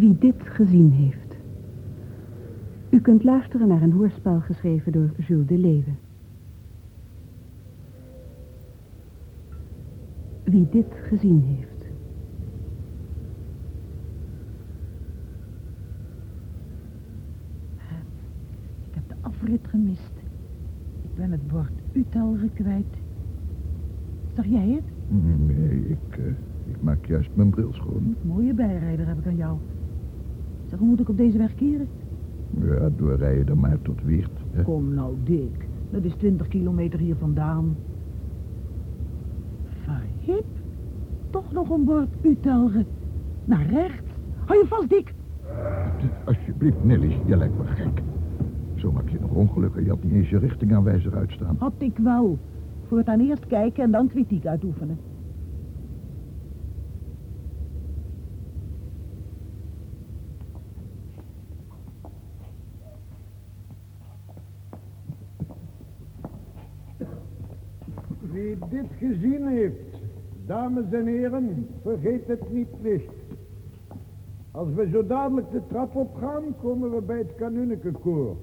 Wie dit gezien heeft. U kunt luisteren naar een hoorspel geschreven door Jules de Leeuwen. Wie dit gezien heeft. Ik heb de afrit gemist. Ik ben het bord Utelre kwijt. Zag jij het? Nee, ik, eh, ik maak juist mijn bril schoon. Mooie bijrijder heb ik aan jou. Zeg, hoe moet ik op deze weg keren? Ja, doorrijden dan maar tot Weert. hè. Kom nou, Dick. Dat is 20 kilometer hier vandaan. Verhip. Toch nog een bord Utelre. Naar rechts. Hou je vast, Dick. Alsjeblieft, Nelly, je lijkt me gek. Zo maak je nog ongelukken. Je had niet eens je richtingaanwijzer uitstaan. Had ik wel. Voor het aan eerst kijken en dan kritiek uitoefenen. Wie dit gezien heeft, dames en heren, vergeet het niet licht. Als we zo dadelijk de trap opgaan, komen we bij het kanunnikenkoor.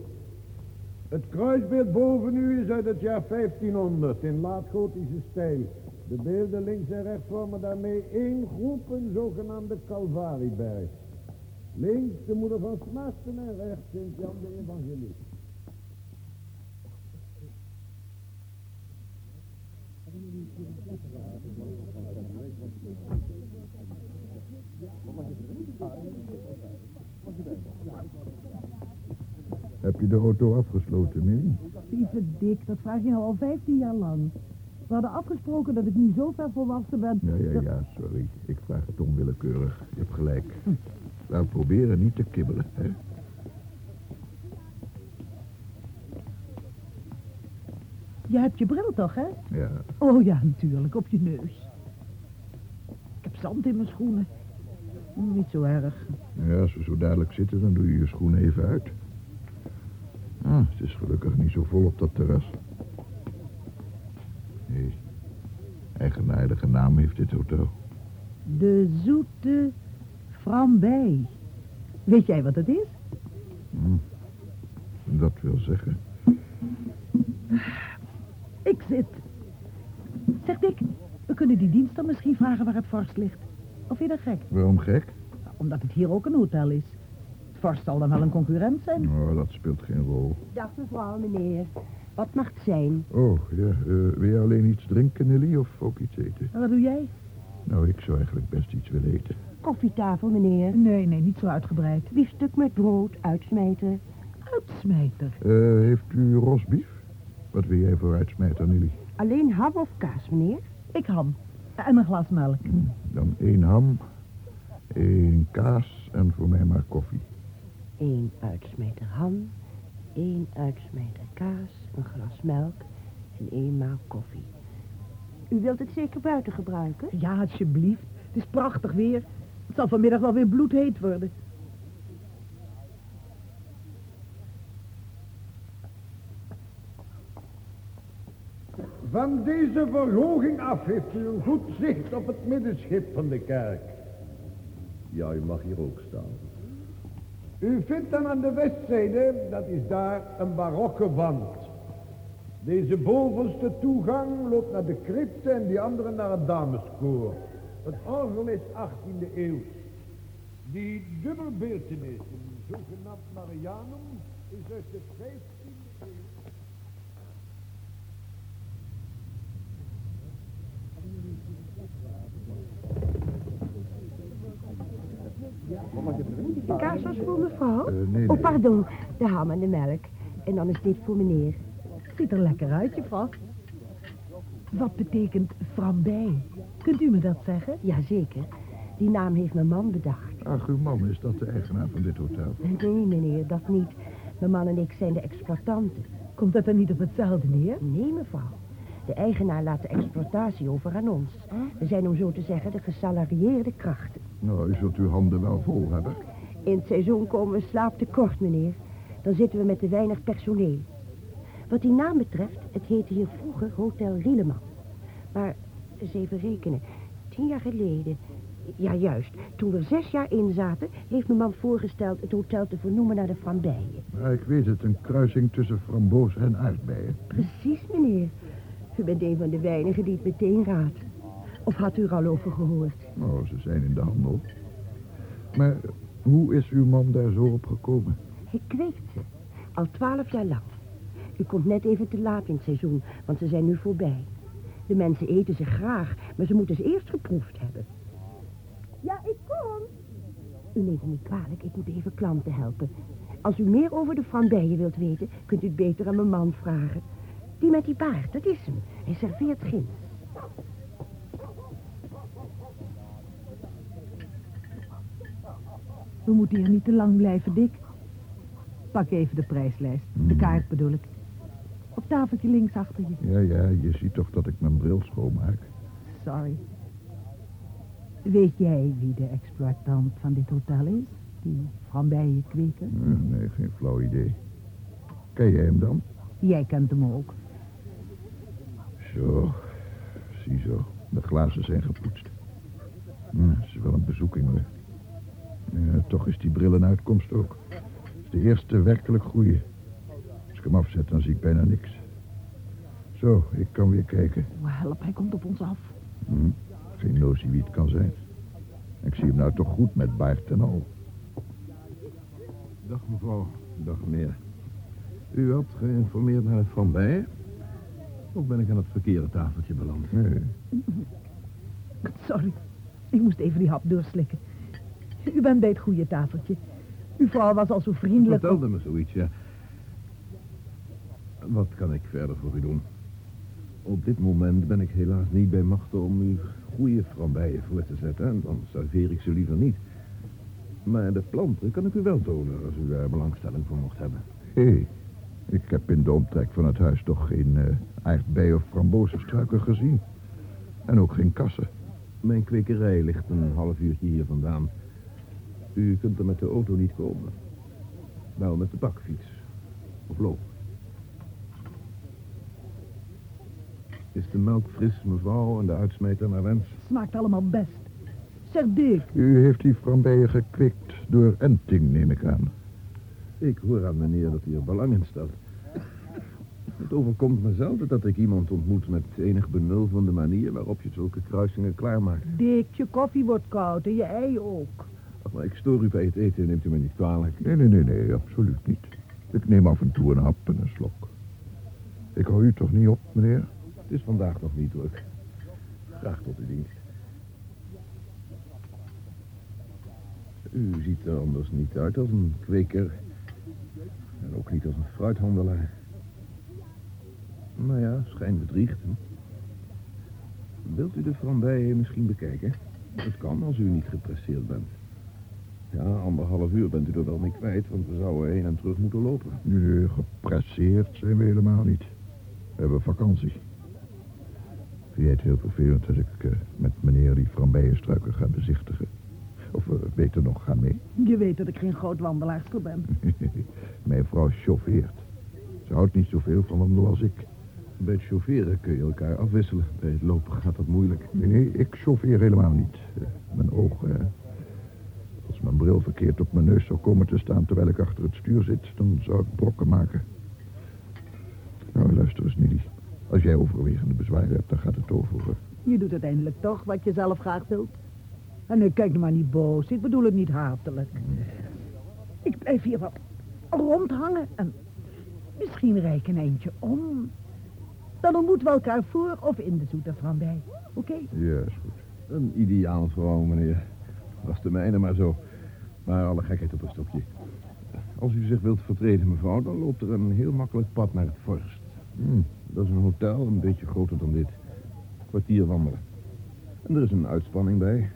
Het kruisbeeld boven u is uit het jaar 1500 in laatgotische stijl. De beelden links en rechts vormen daarmee één groep, een zogenaamde Calvarieberg. Links de moeder van Smachten en rechts Sint-Jan de Evangelist. Heb je de auto afgesloten, Nelly? Lieve Dick, dat vraag je nou al 15 jaar lang. We hadden afgesproken dat ik nu zo ver volwassen ben... Ja, ja, dat- ja, sorry. Ik vraag het onwillekeurig. Je hebt gelijk. Laten we proberen niet te kibbelen, hè? Je hebt je bril toch, hè? Ja. Oh ja, natuurlijk, op je neus. Ik heb zand in mijn schoenen. Niet zo erg. Ja, als we zo dadelijk zitten, dan doe je je schoenen even uit. Ah, het is gelukkig niet zo vol op dat terras. Nee, eigenaardige naam heeft dit hotel. De zoete frambij. Weet jij wat het is? Hm. Dat wil zeggen. Ik zit. Zeg Dick, die dienst dan misschien vragen waar het vorst ligt. Of vind je dat gek? Waarom gek? Nou, Omdat het hier ook een hotel is. Het vorst zal dan wel een concurrent zijn. Oh, dat speelt geen rol. Dag mevrouw, meneer. Wat mag het zijn? Oh, ja. eh, wil je alleen iets drinken, Nelly, of ook iets eten? En wat doe jij? Nou, ik zou eigenlijk best iets willen eten. Koffietafel, meneer. Nee, nee, niet zo uitgebreid. Biefstuk met brood, uitsmijter. Uitsmijter. Eh, heeft u rosbief? Wat wil jij voor uitsmijter, Nelly? Alleen ham of kaas, meneer? Ik ham. En een glas melk. Dan één ham, één kaas en voor mij maar koffie. Eén uitsmijter ham, één uitsmijter kaas, een glas melk en één maal koffie. U wilt het zeker buiten gebruiken? Ja, alsjeblieft. Het is prachtig weer. Het zal vanmiddag wel weer bloedheet worden. Van deze verhoging af heeft u een goed zicht op het middenschip van de kerk. Ja, u mag hier ook staan. U vindt dan aan de westzijde, dat is daar, een barokke wand. Deze bovenste toegang loopt naar de crypte en die andere naar het dameskoor. Het orgel is 18e eeuw. Die dubbelbeeltenis, een zogenaamd Marianum, is uit de 15e eeuw. De kaas was voor mevrouw? Eh, nee, nee. Oh, pardon. De ham en de melk. En dan is dit voor meneer. Ziet er lekker uit, je vrouw. Wat betekent frambij? Kunt u me dat zeggen? Jazeker. Die naam heeft mijn man bedacht. Ach, uw man is dat de eigenaar van dit hotel? Nee, meneer, dat niet. Mijn man en ik zijn de exploitanten. Komt dat dan niet op hetzelfde neer? Nee, mevrouw. De eigenaar laat de exploitatie over aan ons. We zijn om zo te zeggen de gesalarieerde krachten. Nou, u zult uw handen wel vol hebben. In het seizoen komen we slaaptekort, meneer. Dan zitten we met te weinig personeel. Wat die naam betreft, het heette hier vroeger Hotel Rieleman. Maar, eens even rekenen, tien jaar geleden, Ja, juist. Toen we er zes jaar in zaten, heeft mijn man voorgesteld het hotel te vernoemen naar de Frambijen. Ja, ik weet het, een kruising tussen frambozen en aardbeien. Precies, meneer. U bent een van de weinigen die het meteen raadt. Of had u er al over gehoord? Oh, ze zijn in de handel. Maar hoe is uw man daar zo op gekomen? Hij kweekt ze. Al twaalf jaar lang. U komt net even te laat in het seizoen, want ze zijn nu voorbij. De mensen eten ze graag, maar ze moeten ze eerst geproefd hebben. Ja, ik kom. U neemt me niet kwalijk, ik moet even klanten helpen. Als u meer over de frambijen wilt weten, kunt u het beter aan mijn man vragen. Die met die baard, dat is hem. Hij serveert ginds. We moeten hier niet te lang blijven, Dick. Pak even de prijslijst. De Hmm. kaart bedoel ik. Op tafeltje links achter je. Ja, ja, je ziet toch dat ik mijn bril schoonmaak. Sorry. Weet jij wie de exploitant van dit hotel is? Die frambijenkweker? Eh, nee, geen flauw idee. Ken jij hem dan? Jij kent hem ook. Zo, ziezo. De glazen zijn gepoetst. Hm, is wel een bezoeking, hoor. Ja, toch is die bril een uitkomst ook. Het is de eerste werkelijk goeie. Als ik hem afzet, dan zie ik bijna niks. Zo, ik kan weer kijken. Oh, help, hij komt op ons af. Hm, geen notie wie het kan zijn. Ik zie hem nou toch goed met baard en al. Dag mevrouw, dag meneer. U had geïnformeerd naar het Van Bijen? Of ben ik aan het verkeerde tafeltje beland? Nee, Sorry, ik moest even die hap doorslikken. U bent bij het goede tafeltje. Uw vrouw was al zo vriendelijk. Vertelde me zoiets, ja. Wat kan ik verder voor u doen? Op dit moment ben ik helaas niet bij machten om u goede frambijen voor te zetten. En dan serveer ik ze liever niet. Maar de planten kan ik u wel tonen als u daar belangstelling voor mocht hebben. hé. Ik heb in de omtrek van het huis toch geen eh aardbei- of frambozenstruiken gezien. En ook geen kassen. Mijn kwekerij ligt een half uurtje hier vandaan. U kunt er met de auto niet komen. Wel met de bakfiets. Of loop. Is de melk fris, mevrouw, en de uitsmijter naar wens? Smaakt allemaal best. Zeg Dick, U heeft die frambijen gekwikt door enting, neem ik aan. Ik hoor aan meneer dat hij er belang in stelt. Het overkomt me zelden dat ik iemand ontmoet met enig benul van de manier waarop je zulke kruisingen klaarmaakt. Dick, je koffie wordt koud en je ei ook. Ik stoor u bij het eten, neemt u me niet kwalijk. Nee, nee, nee, nee, absoluut niet. Ik neem af en toe een hap en een slok. Ik hou u toch niet op, meneer? Het is vandaag nog niet druk. Graag tot uw dienst. U ziet er anders niet uit als een kweker. En ook niet als een fruithandelaar. Nou ja, schijn bedriegt. Wilt u de frambijen misschien bekijken? Dat kan als u niet gepresseerd bent. Ja, anderhalf uur bent u er wel mee kwijt, want we zouden heen en terug moeten lopen. Nu, gepresseerd zijn we helemaal niet. We hebben vakantie. Vind jij het heel vervelend als ik eh, met meneer die frambijenstruiken ga bezichtigen? Of uh, beter nog, ga mee. Je weet dat ik geen groot wandelaarster ben. Mijn vrouw chauffeert. Ze houdt niet zoveel van wandelen als ik. Bij het chaufferen kun je elkaar afwisselen. Bij het lopen gaat dat moeilijk. Nee, nee, ik chauffeer helemaal niet. Eh, mijn ogen... als mijn bril verkeerd op mijn neus zou komen te staan terwijl ik achter het stuur zit, dan zou ik brokken maken. Nou, luister eens, Niddy. Als jij overwegende bezwaren hebt, dan gaat het over. Je doet uiteindelijk toch wat je zelf graag wilt. En nu kijk nou maar niet boos. Ik bedoel het niet hatelijk. Ik blijf hier wat rondhangen en misschien rij ik een eindje om. Dan ontmoeten we elkaar voor of in de zoete bij. Oké? Ja, is goed. Een ideaal vrouw, meneer. Was de mijne maar zo. Maar alle gekheid op een stokje. Als u zich wilt vertreden, mevrouw, dan loopt er een heel makkelijk pad naar het Forst. Hm, Dat is een hotel, een beetje groter dan dit. Kwartier wandelen. En er is een uitspanning bij.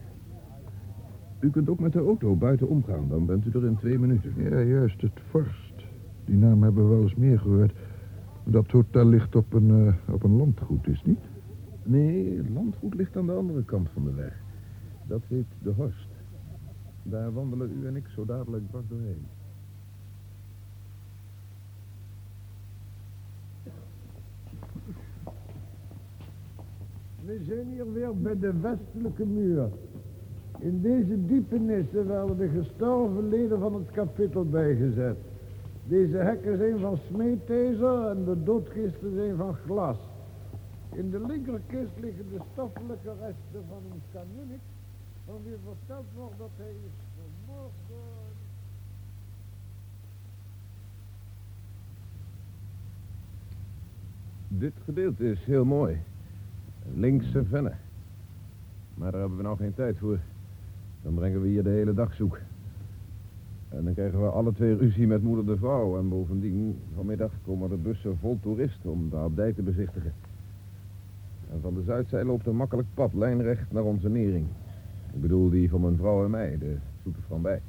U kunt ook met de auto buiten omgaan, dan bent u er in twee minuten. Ja, juist, het Vorst. Die naam hebben we wel eens meer gehoord. Dat hotel ligt op een, eh, op een landgoed, is niet? Nee, het landgoed ligt aan de andere kant van de weg. Dat heet de Horst. Daar wandelen u en ik zo dadelijk dwars doorheen. We zijn hier weer bij de westelijke muur. In deze diepenissen werden de gestorven leden van het kapittel bijgezet. Deze hekken zijn van smeetezer en de doodkisten zijn van glas. In de linkerkist liggen de stoffelijke resten van een kanunnik, van wie verteld wordt dat hij is vermoord. Dit gedeelte is heel mooi. Linkse venne. Maar daar hebben we nou geen tijd voor. Dan brengen we hier de hele dag zoek. En dan krijgen we alle twee ruzie met moeder de vrouw. En bovendien, vanmiddag komen de bussen vol toeristen om de abdij te bezichtigen. En van de Zuidzij loopt een makkelijk pad lijnrecht naar onze nering. Ik bedoel die van mijn vrouw en mij, de zoete bij.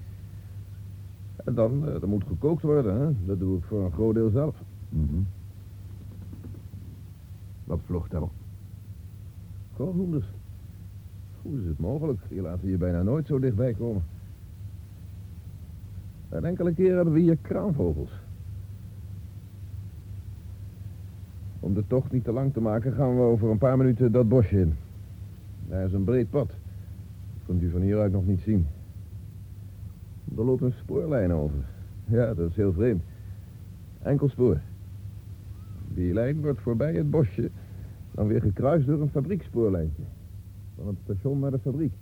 En dan, uh, moet gekookt worden, hè? Dat doe ik voor een groot deel zelf. Mm Wat vloog daarop? Koolhoenders. Hoe is het mogelijk? Je laten je bijna nooit zo dichtbij komen. Een enkele keer hebben we hier kraanvogels. Om de tocht niet te lang te maken gaan we over een paar minuten dat bosje in. Daar is een breed pad. Kunt u van hieruit nog niet zien. Er loopt een spoorlijn over. Ja, dat is heel vreemd. Enkel spoor. Die lijn wordt voorbij het bosje dan weer gekruist door een fabriekspoorlijntje. Van het station naar de fabriek.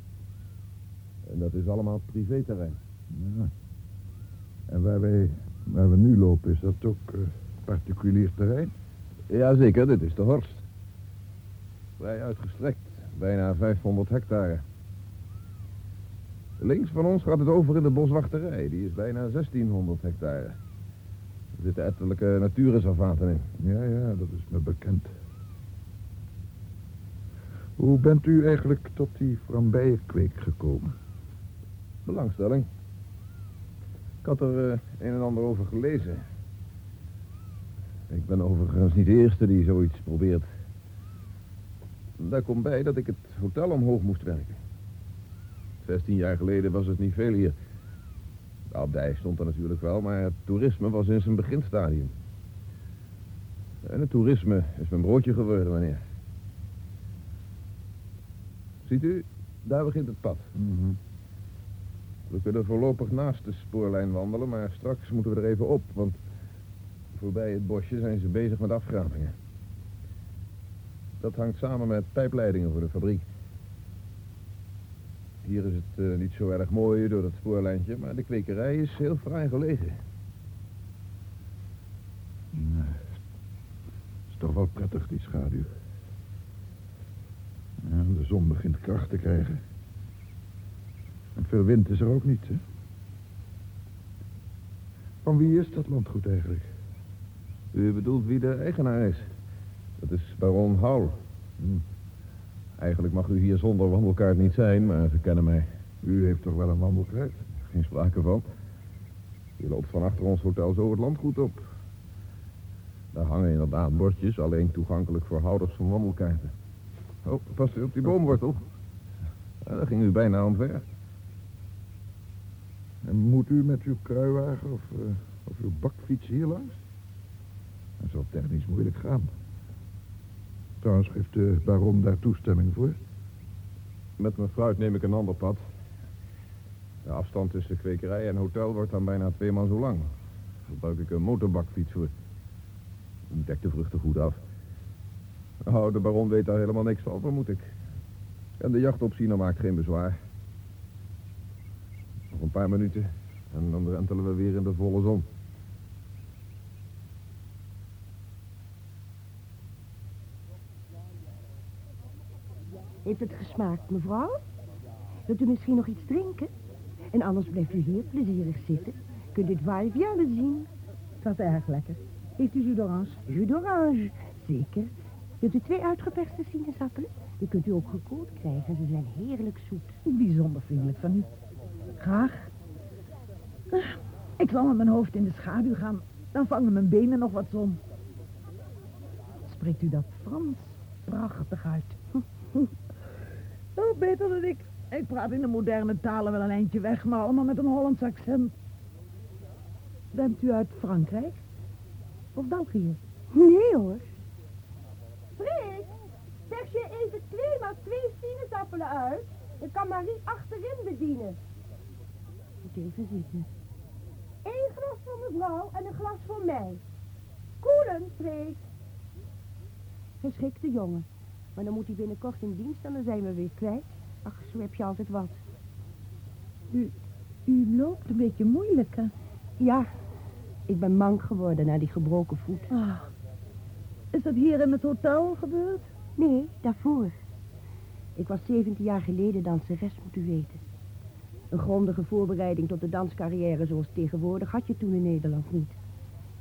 En dat is allemaal privéterrein. Ja. En waar, wij, waar we nu lopen, is dat ook uh, particulier terrein? Jazeker, dit is de Horst. Vrij uitgestrekt, bijna 500 hectare. Links van ons gaat het over in de boswachterij, die is bijna 1600 hectare. Er zitten ettelijke natuurreservaten in. Ja, ja, dat is me bekend. Hoe bent u eigenlijk tot die frambijenkweek gekomen? Belangstelling. Ik had er uh, een en ander over gelezen. Ik ben overigens niet de eerste die zoiets probeert. Daar komt bij dat ik het hotel omhoog moest werken. Zestien jaar geleden was het niet veel hier. De abdij stond er natuurlijk wel, maar het toerisme was in zijn beginstadium. En het toerisme is mijn broodje geworden, meneer. Ziet u, daar begint het pad. Mm We kunnen voorlopig naast de spoorlijn wandelen, maar straks moeten we er even op, want voorbij het bosje zijn ze bezig met afgravingen. Dat hangt samen met pijpleidingen voor de fabriek. Hier is het uh, niet zo erg mooi door het spoorlijntje, maar de kwekerij is heel fraai gelegen. Nee, is toch wel prettig, die schaduw. De zon begint kracht te krijgen. En veel wind is er ook niet, hè? Van wie is dat landgoed eigenlijk? U bedoelt wie de eigenaar is? Dat is baron Howell. Hm. Eigenlijk mag u hier zonder wandelkaart niet zijn, maar ze kennen mij. U heeft toch wel een wandelkaart? Geen sprake van. Je loopt van achter ons hotel zo het landgoed op. Daar hangen inderdaad bordjes, alleen toegankelijk voor houders van wandelkaarten. Oh, pas u op die boomwortel. Ja, daar ging u bijna omver. En moet u met uw kruiwagen of, uh, of uw bakfiets hier langs? Dat zal technisch moeilijk gaan. Trouwens, geeft de baron daar toestemming voor? Met mijn fruit neem ik een ander pad. De afstand tussen kwekerij en hotel wordt dan bijna tweemaal zo lang. Gebruik ik een motorbakfiets voor. Die dekt de vruchten goed af. Nou, de baron weet daar helemaal niks van, vermoed ik. En de jachtopziener maakt geen bezwaar. Nog een paar minuten en dan rentelen we weer in de volle zon. Heeft het gesmaakt, mevrouw? Wilt u misschien nog iets drinken? En anders blijft u hier plezierig zitten. Kunt u het Valviale zien? Dat is erg lekker. Heeft u jus d'orange? Jus d'orange, zeker. Wilt u twee uitgeperste sinaasappelen? Die kunt u ook gekoeld krijgen. Ze zijn heerlijk zoet. Bijzonder vriendelijk van u. Graag. Ik zal met mijn hoofd in de schaduw gaan. Dan vangen mijn benen nog wat zon. Spreekt u dat Frans prachtig uit. Oh, beter dan ik. Ik praat in de moderne talen wel een eindje weg, maar allemaal met een Hollands accent. Bent u uit Frankrijk? Of België? Nee hoor. Freek, zeg je even twee maar twee sinaasappelen uit? Ik kan Marie achterin bedienen. Moet even zitten. Eén glas voor mevrouw en een glas voor mij. Koelen, Freek. Geschikte jongen. Maar dan moet hij binnenkort in dienst en dan zijn we weer kwijt. Ach, zo heb je altijd wat. U, u loopt een beetje moeilijk, hè? Ja, ik ben mank geworden na die gebroken voet. Ah, is dat hier in het hotel gebeurd? Nee, daarvoor. Ik was 17 jaar geleden danseres, moet u weten. Een grondige voorbereiding tot de danscarrière zoals tegenwoordig had je toen in Nederland niet.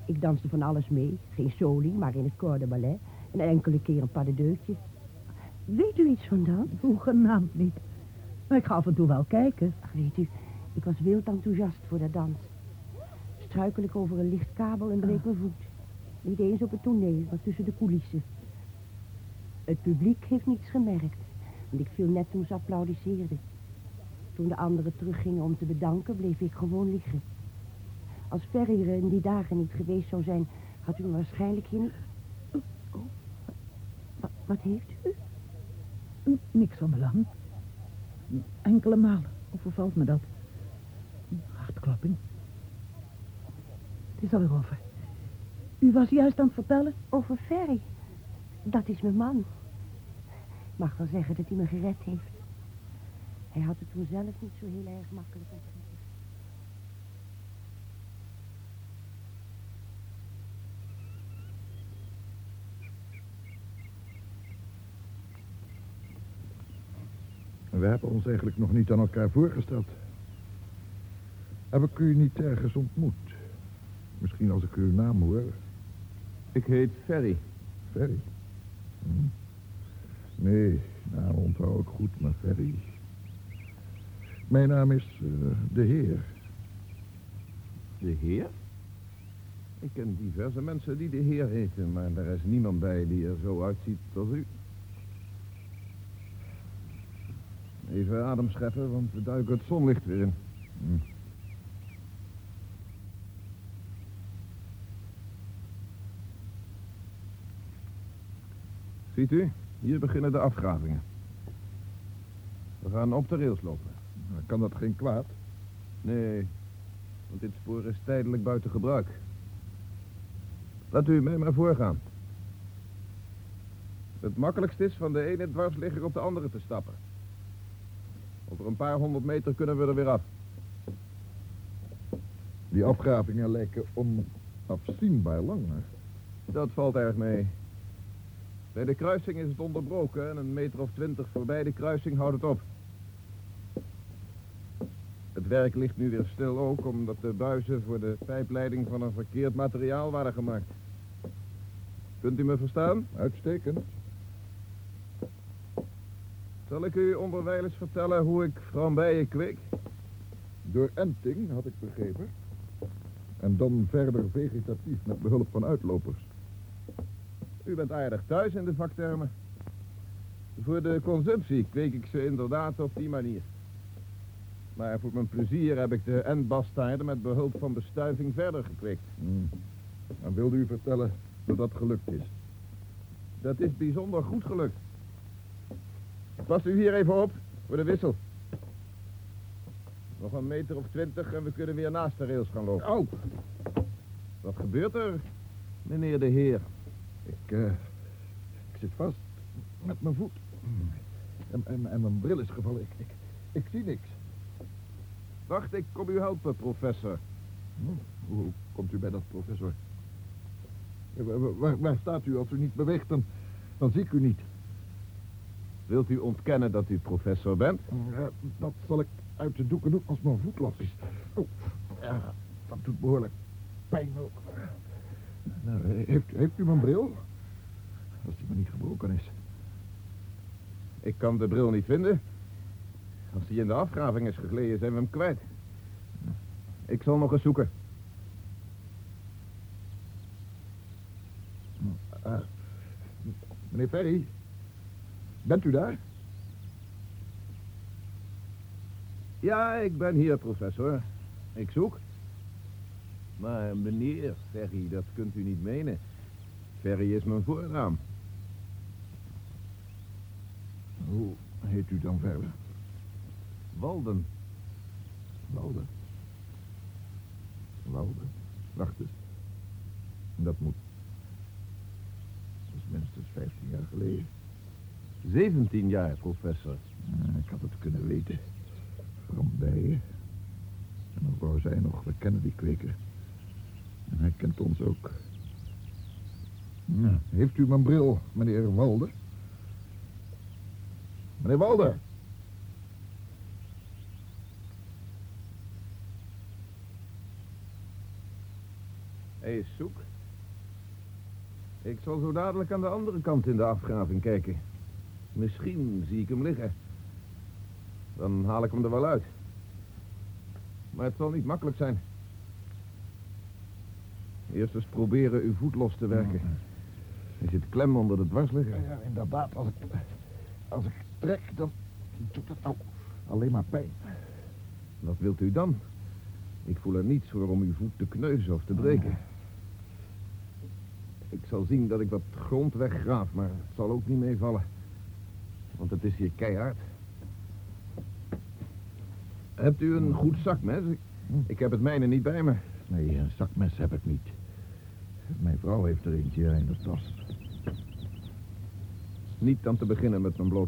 Ik danste van alles mee. Geen soli, maar in het corps de ballet. En enkele keer een pas de deutje. Weet u iets van dans? Hoegenaamd niet. Maar ik ga af en toe wel kijken. Ach, weet u, ik was wild enthousiast voor dat dans. Struikel ik over een licht kabel en breek mijn voet. Niet eens op het toneel, maar tussen de coulissen. Het publiek heeft niets gemerkt, want ik viel net toen ze applaudisseerden. Toen de anderen teruggingen om te bedanken, bleef ik gewoon liggen. Als Ferry er in die dagen niet geweest zou zijn, had u me waarschijnlijk hier niet... Oh, wat, wat heeft u? Niks van belang. Enkele malen overvalt me dat. Hartklopping. Het is alweer over. U was juist aan het vertellen? Over Ferry. Dat is mijn man. Ik mag wel zeggen dat hij me gered heeft. Hij had het toen zelf niet zo heel erg makkelijk We hebben ons eigenlijk nog niet aan elkaar voorgesteld. Heb ik u niet ergens ontmoet? Misschien als ik uw naam hoor. Ik heet Ferry. Ferry. Hm. Nee, naam onthoud ik goed, maar Ferry. Mijn naam is eh, de Heer. De heer? Ik ken diverse mensen die de heer heten, maar er is niemand bij die er zo uitziet als u. Even adem scheppen, want we duiken het zonlicht weer in. Hm. Ziet u, hier beginnen de afgravingen. We gaan op de rails lopen. Kan dat geen kwaad? Nee, want dit spoor is tijdelijk buiten gebruik. Laat u mij maar voorgaan. Het makkelijkst is van de ene dwarsligger op de andere te stappen. Over een paar honderd meter kunnen we er weer af. Die afgravingen lijken onafzienbaar lang. Hè? Dat valt erg mee. Bij de kruising is het onderbroken en een meter of twintig voorbij de kruising houdt het op. Het werk ligt nu weer stil ook omdat de buizen voor de pijpleiding van een verkeerd materiaal waren gemaakt. Kunt u me verstaan? Uitstekend. Zal ik u onderwijl eens vertellen hoe ik frambijen kweek? Door enting, had ik begrepen. En dan verder vegetatief met behulp van uitlopers. U bent aardig thuis in de vaktermen. Voor de consumptie kweek ik ze inderdaad op die manier. Maar voor mijn plezier heb ik de endbastaarden met behulp van bestuiving verder gekweekt. Hm. Dan wilde u vertellen hoe dat gelukt is. Dat is bijzonder goed gelukt. Pas u hier even op, voor de wissel. Nog een meter of twintig en we kunnen weer naast de rails gaan lopen. Au! Wat gebeurt er, meneer de heer? Ik, eh, ik zit vast met mijn voet. En, en, en mijn bril is gevallen. Ik, ik, ik zie niks. Wacht, ik kom u helpen, professor. Hm, Hoe komt u bij dat, professor? Eh, wa- wa- Waar, waar staat u? Als u niet beweegt, dan, dan zie ik u niet. Wilt u ontkennen dat u professor bent? Eh, dat zal ik uit de doeken doen als mijn voet los is. Oh, ja, dat doet behoorlijk pijn ook. Nou, eh, heeft, heeft u mijn bril? Als die maar niet gebroken is. Ik kan de bril niet vinden. Als die in de afgraving is gegleden, zijn we hem kwijt. Ik zal nog eens zoeken. Eh, meneer Ferry, bent u daar? Ja, ik ben hier, professor. Ik zoek. Maar meneer Ferry, dat kunt u niet menen. Ferry is mijn voornaam. Hoe heet u dan verder? Walden. Walden. Walden. Wacht eens. Dat moet... Dat is minstens 15 jaar geleden. 17 jaar, professor. Ik had het kunnen weten. Van Bijen. En mevrouw zei nog, we kennen die kweker. En hij kent ons ook. Heeft u mijn bril, meneer Walder? Meneer Walder! Hij is zoek. Ik zal zo dadelijk aan de andere kant in de afgraving kijken. Misschien zie ik hem liggen. Dan haal ik hem er wel uit. Maar het zal niet makkelijk zijn. Eerst eens proberen uw voet los te werken. Hij zit klem onder de dwarsligger. Ja, inderdaad, als ik, als ik trek, dan doet het nou alleen maar pijn. Wat wilt u dan? Ik voel er niets voor om uw voet te kneuzen of te breken. Ik zal zien dat ik wat grond weggraaf, maar het zal ook niet meevallen. Want het is hier keihard. Hebt u een goed zakmes? Ik, ik heb het mijne niet bij me. Nee, een zakmes heb ik niet. Mijn vrouw heeft er eentje in de tas. Niet dan te beginnen met mijn blote